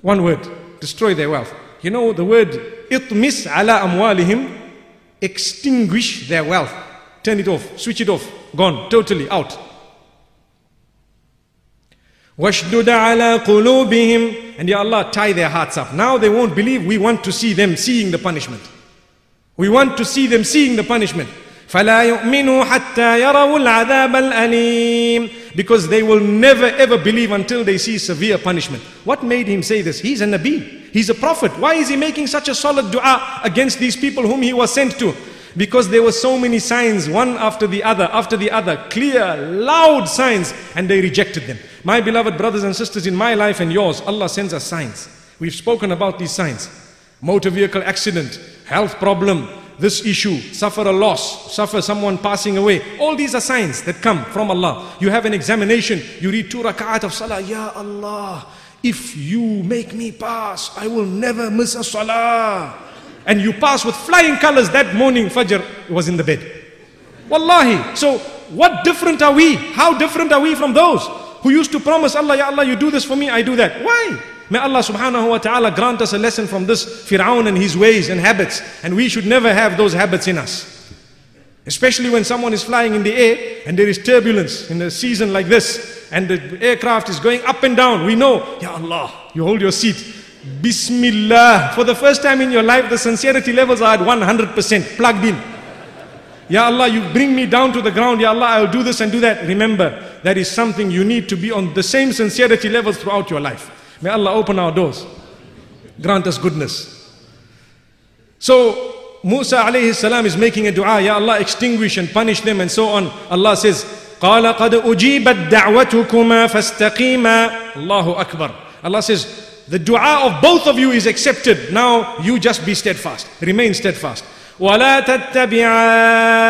One word, destroy their wealth. You know the word itmis ala amwalihim, extinguish their wealth. Turn it off, switch it off, gone, totally out. Washdud ala qulubihim, and Ya Allah, tie their hearts up. Now they won't believe. We want to see them seeing the punishment. We want to see them seeing the punishment. فلا يؤمنوا حتى يروا العذاب الأليم because they will never ever believe until they see severe punishment. What made him say this? He's a Nabi. He's a prophet. Why is he making such a solid dua against these people whom he was sent to? Because there were so many signs, one after the other, after the other, clear, loud signs, and they rejected them. My beloved brothers and sisters, in my life and yours, Allah sends us signs. We've spoken about these signs. Motor vehicle accident, health problem, this issue, suffer a loss, suffer someone passing away. All these are signs that come from Allah. You have an examination, you read two rak'at of salah. Ya Allah, if you make me pass, I will never miss a salah. And you pass with flying colors that morning, Fajr was in the bed. Wallahi. So, what different are we? How different are we from those who used to promise Allah, Ya Allah, you do this for me, I do that? Why? May Allah subhanahu wa ta'ala grant us a lesson from this Fir'aun and his ways and habits. And we should never have those habits in us. Especially when someone is flying in the air and there is turbulence in a season like this and the aircraft is going up and down. We know, Ya Allah, you hold your seat. Bismillah. For the first time in your life, the sincerity levels are at 100% plugged in. Ya Allah, you bring me down to the ground. Ya Allah, I'll do this and do that. Remember, that is something you need to be on the same sincerity levels throughout your life. May Allah open our doors. Grant us goodness. So, Musa alayhi salam is making a dua, Ya Allah, extinguish and punish them and so on. Allah says, قال قد أجيبت دعوتكما فاستقيما الله أكبر. Allah says, the dua of both of you is accepted. Now you just be steadfast. Remain steadfast. ولا تتبعان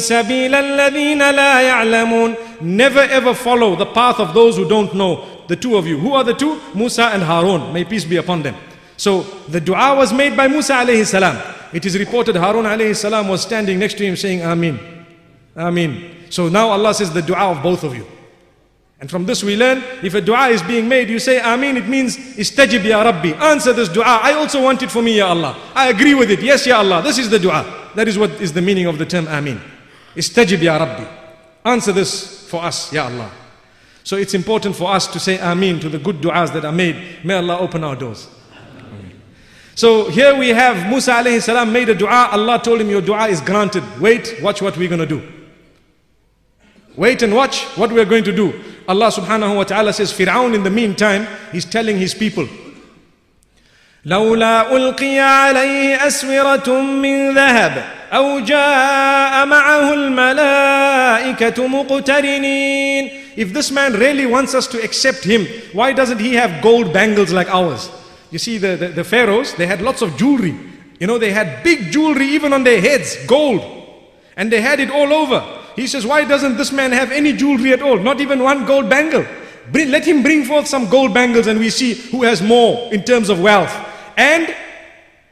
سبيل الذين لا يعلمون Never ever follow the path of those who don't know the two of you. Who are the two? Musa and Harun. May peace be upon them. So the dua was made by Musa alayhi salam. It is reported Harun alayhi salam was standing next to him saying Ameen. Ameen. So now Allah says the dua of both of you. And from this we learn, if a dua is being made, you say Ameen, it means Istajib ya Rabbi. Answer this dua. I also want it for me, Ya Allah. I agree with it. Yes, Ya Allah. This is the dua. That is what is the meaning of the term Ameen. Istajib ya Rabbi. Answer this for us, Ya Allah. So it's important for us to say Ameen to the good du'as that are made. May Allah open our doors. So here we have Musa alayhi salam made a dua. Allah told him, Your dua is granted. Wait, watch what we're going to do. Wait and watch what we're going to do. Allah subhanahu wa ta'ala says, Fir'aun in the meantime, he's telling his people, لولا ألقي عليه أسورة من ذهب أو جاء معه الملائكة مقترنين if this man really wants us to accept him, why doesn't he have gold bangles like ours? You see, the, the, the pharaohs, they had lots of jewelry. You know, they had big jewelry even on their heads, gold. And they had it all over. He says, why doesn't this man have any jewelry at all? Not even one gold bangle. Bring, let him bring forth some gold bangles and we see who has more in terms of wealth. And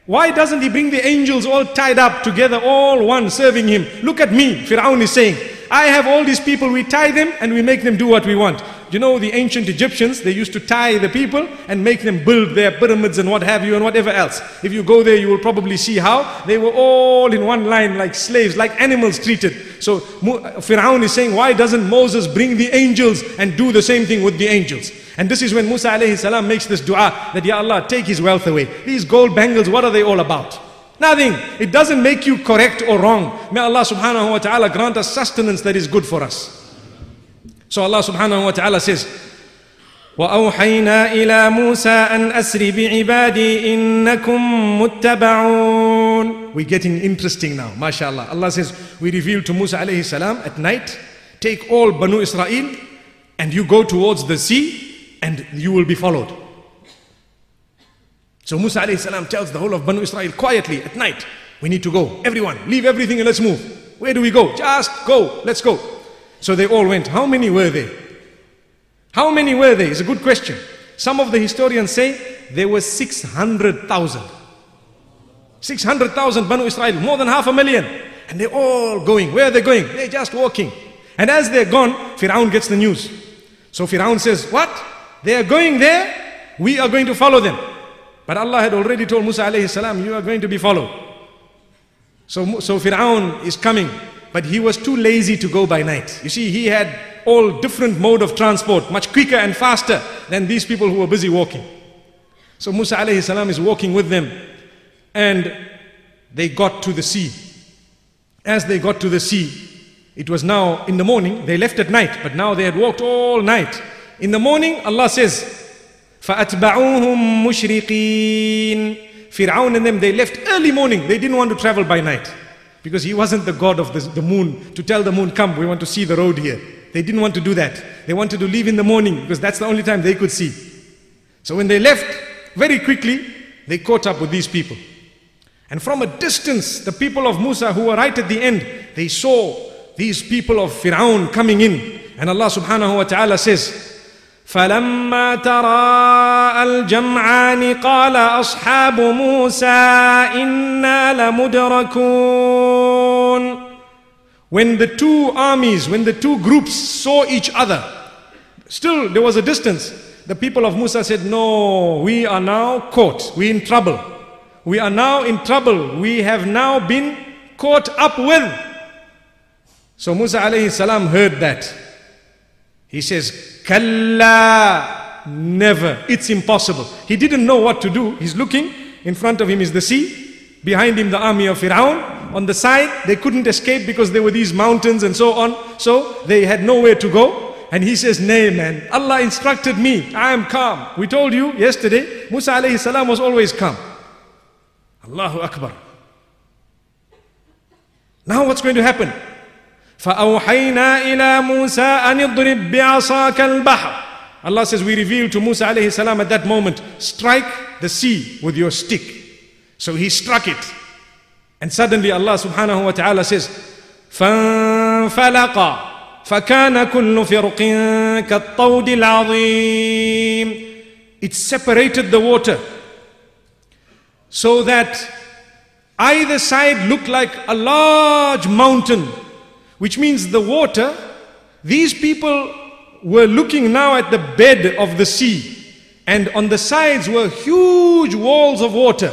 why doesn't he bring the angels all tied up together, all one serving him? Look at me, Firaun is saying. I have all these people, we tie them and we make them do what we want. You know, the ancient Egyptians, they used to tie the people and make them build their pyramids and what have you and whatever else. If you go there, you will probably see how they were all in one line like slaves, like animals treated. So Firaun is saying, why doesn't Moses bring the angels and do the same thing with the angels? And this is when Musa salam makes this dua that, Ya Allah, take his wealth away. These gold bangles, what are they all about? Nothing. It doesn't make you correct or wrong. May Allah subhanahu wa ta'ala grant us sustenance that is good for us. So Allah subhanahu wa ta'ala says, وأوحينا إلى موسى أن أسر بعبادي إنكم متبعون We're getting interesting now, mashallah. Allah says, we revealed to Musa alayhi salam at night, take all Banu Israel and you go towards the sea and you will be followed. So Musa alayhi salam tells the whole of Banu Israel quietly at night, we need to go. Everyone, leave everything and let's move. Where do we go? Just go, let's go. So they all went. How many were there? How many were there? It's a good question. Some of the historians say there were 600,000. 600,000 Banu Israel, more than half a million. And they're all going. Where are they going? They're just walking. And as they're gone, Firaun gets the news. So Firaun says, What? They are going there, we are going to follow them. But Allah had already told Musa alayhi salam, You are going to be followed. So, so Firaun is coming, but he was too lazy to go by night. You see, he had all different mode of transport, much quicker and faster than these people who were busy walking. So Musa alayhi salam is walking with them and they got to the sea. As they got to the sea, it was now in the morning, they left at night, but now they had walked all night. In the morning, Allah says, فَأَتْبَعُوهُمْ مُشْرِقِينَ Fir'aun and them, they left early morning. They didn't want to travel by night. Because he wasn't the God of the, the moon to tell the moon, come, we want to see the road here. They didn't want to do that. They wanted to leave in the morning because that's the only time they could see. So when they left, very quickly, they caught up with these people. And from a distance, the people of Musa who were right at the end, they saw these people of Fir'aun coming in. And Allah subhanahu wa ta'ala says, فلما تراءى الجمعان قال أصحاب موسى إنا لمدركون When the two armies, when the two groups saw each other, still there was a distance. The people of Musa said, No, we are now caught. We're in trouble. We are now in trouble. We have now been caught up with. So Musa alayhi salam heard that. He says, Kalla, never. It's impossible. He didn't know what to do. He's looking. In front of him is the sea. Behind him, the army of Firaun. On the side, they couldn't escape because there were these mountains and so on. So they had nowhere to go. And he says, Nay, man, Allah instructed me. I am calm. We told you yesterday, Musa alayhi salam was always calm. Allahu Akbar. Now what's going to happen? فأوحينا إلى موسى أن اضرب بعصاك البحر Allah says we revealed to Musa alayhi salam at that moment strike the sea with your stick so he struck it and suddenly Allah subhanahu wa ta'ala says فانفلق فكان كل فرق كالطود العظيم it separated the water so that either side looked like a large mountain which means the water, these people were looking now at the bed of the sea. And on the sides were huge walls of water.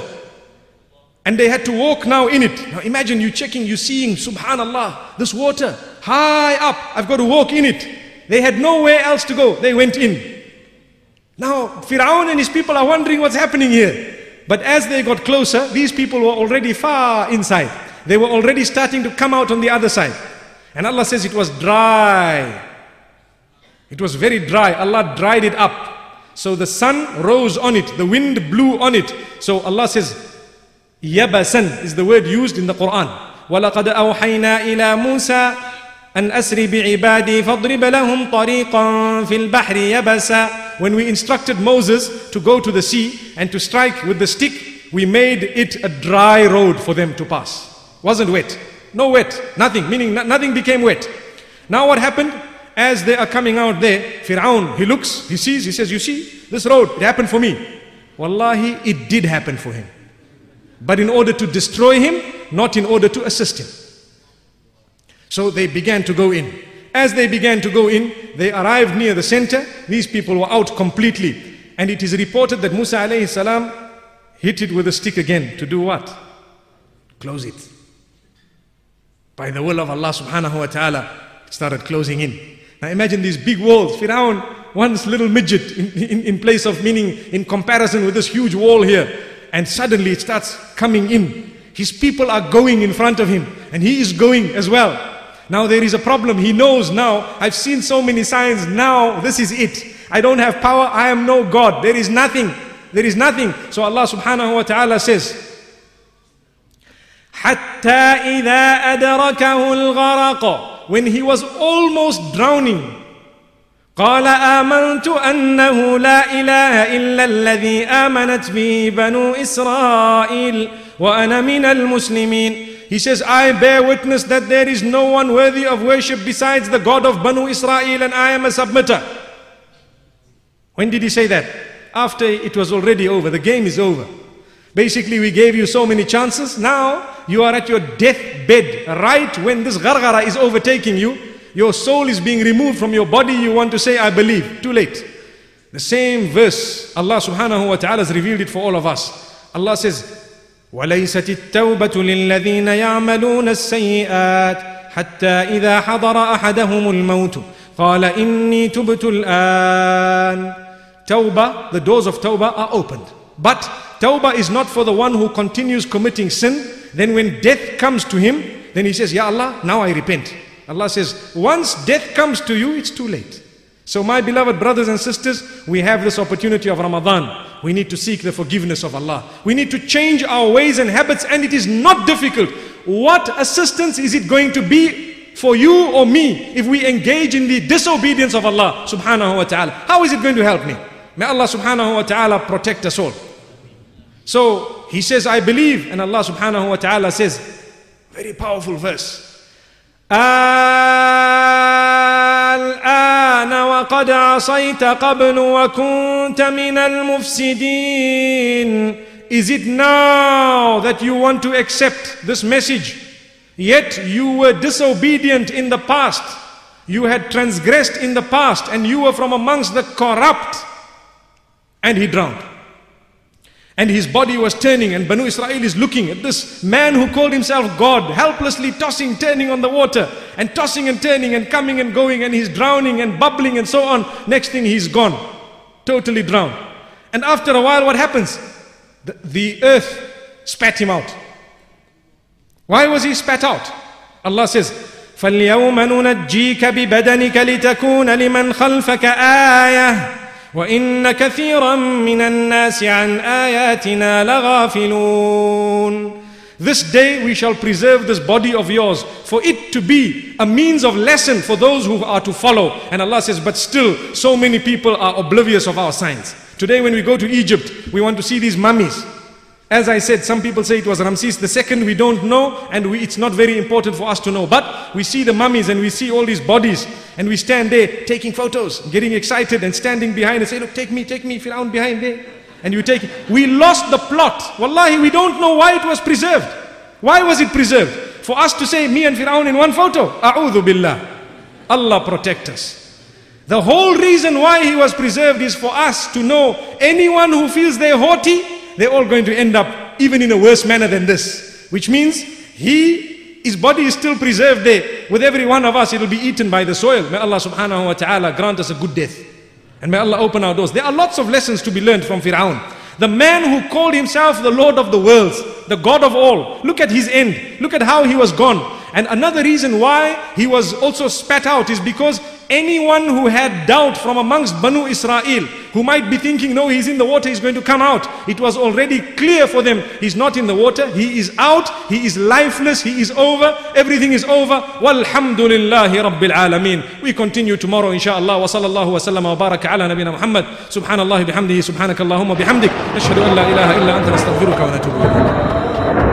And they had to walk now in it. Now imagine you checking, you seeing, subhanallah, this water high up. I've got to walk in it. They had nowhere else to go. They went in. Now, Firaun and his people are wondering what's happening here. But as they got closer, these people were already far inside. They were already starting to come out on the other side. And Allah says it was dry. It was very dry. Allah dried it up. So the sun rose on it, the wind blew on it. So Allah says, Yabasan is the word used in the Quran. وَلَقَدْ أَوْحَيْنَا إِلَى مُوسَى أَنْ أَسْرِ بِعِبَادِي فَاضْرِبَ لَهُمْ طَرِيقًا فِي الْبَحْرِ يَبَسًا When we instructed Moses to go to the sea and to strike with the stick, we made it a dry road for them to pass. Wasn't wet. No wet, nothing, meaning nothing became wet. Now what happened? As they are coming out there, Fir'aun, he looks, he sees, he says, you see, this road, it happened for me. Wallahi, it did happen for him. But in order to destroy him, not in order to assist him. So they began to go in. As they began to go in, they arrived near the center. These people were out completely. And it is reported that Musa alayhi salam hit it with a stick again to do what? Close it by the will of Allah subhanahu wa ta'ala, it started closing in. Now imagine these big walls. Firaun, once little midget in, in, in place of meaning in comparison with this huge wall here. And suddenly it starts coming in. His people are going in front of him and he is going as well. Now there is a problem. He knows now. I've seen so many signs. Now this is it. I don't have power. I am no God. There is nothing. There is nothing. So Allah subhanahu wa ta'ala says, حتى إذا أدركه الغرق when he was almost drowning قال آمنت أنه لا إله إلا الذي آمنت به بنو إسرائيل وأنا من المسلمين He says, I bear witness that there is no one worthy of worship besides the God of Banu Israel and I am a submitter. When did he say that? After it was already over. The game is over. Basically, we gave you so many chances. Now, you are at your deathbed. Right when this gargara is overtaking you, your soul is being removed from your body. You want to say, I believe. Too late. The same verse, Allah subhanahu wa ta'ala has revealed it for all of us. Allah says, وليست التوبة للذين يعملون السيئات حتى إذا حضر أحدهم الموت قال إني تبت الآن Tawbah, the doors of Tawbah are opened. But Tawbah is not for the one who continues committing sin. Then when death comes to him, then he says, Ya Allah, now I repent. Allah says, once death comes to you, it's too late. So my beloved brothers and sisters, we have this opportunity of Ramadan. We need to seek the forgiveness of Allah. We need to change our ways and habits and it is not difficult. What assistance is it going to be for you or me if we engage in the disobedience of Allah subhanahu wa ta'ala? How is it going to help me? May Allah subhanahu wa ta'ala protect us all. So he says, I believe, and Allah subhanahu wa ta'ala says, very powerful verse. الآن وقد عصيت قبل وكنت من المفسدين Is it now that you want to accept this message? Yet you were disobedient in the past. You had transgressed in the past and you were from amongst the corrupt. And he drowned. And his body was turning, and Banu Israel is looking at this man who called himself God, helplessly tossing, turning on the water, and tossing and turning, and coming and going, and he's drowning and bubbling and so on. Next thing, he's gone, totally drowned. And after a while, what happens? The, the earth spat him out. Why was he spat out? Allah says, فَالْيَوْمَ نُنَجِّيكَ بِبَدَنِكَ لِتَكُونَ لِمَنْ خَلْفَكَ آيَةً وإن كثيرا من الناس عن آياتنا لغافلون This day we shall preserve this body of yours for it to be a means of lesson for those who are to follow. And Allah says, but still so many people are oblivious of our signs. Today when we go to Egypt, we want to see these mummies. As I said, some people say it was Ramses II, we don't know, and we, it's not very important for us to know. But we see the mummies and we see all these bodies, and we stand there taking photos, getting excited, and standing behind and say, Look, take me, take me, Firaun behind there. And you take it. We lost the plot. Wallahi, we don't know why it was preserved. Why was it preserved? For us to say, me and Firaun in one photo. A'udhu billah. Allah protect us. The whole reason why he was preserved is for us to know anyone who feels they're haughty, they're all going to end up even in a worse manner than this. Which means he, his body is still preserved there. With every one of us, it will be eaten by the soil. May Allah subhanahu wa ta'ala grant us a good death. And may Allah open our doors. There are lots of lessons to be learned from Fir'aun. The man who called himself the Lord of the worlds, the God of all. Look at his end. Look at how he was gone. And another reason why he was also spat out is because anyone who had doubt from amongst Banu Israel, who might be thinking, no, he's in the water, he's going to come out. It was already clear for them, he's not in the water, he is out, he is lifeless, he is over, everything is over. Walhamdulillahi Rabbil Alameen. We continue tomorrow, inshallah. Wa sallallahu wa sallam wa baraka ala nabina Muhammad. Subhanallah bihamdihi, subhanakallahumma bihamdik. Nashhadu an la ilaha illa anta nastaghfiruka wa natubu ilayk.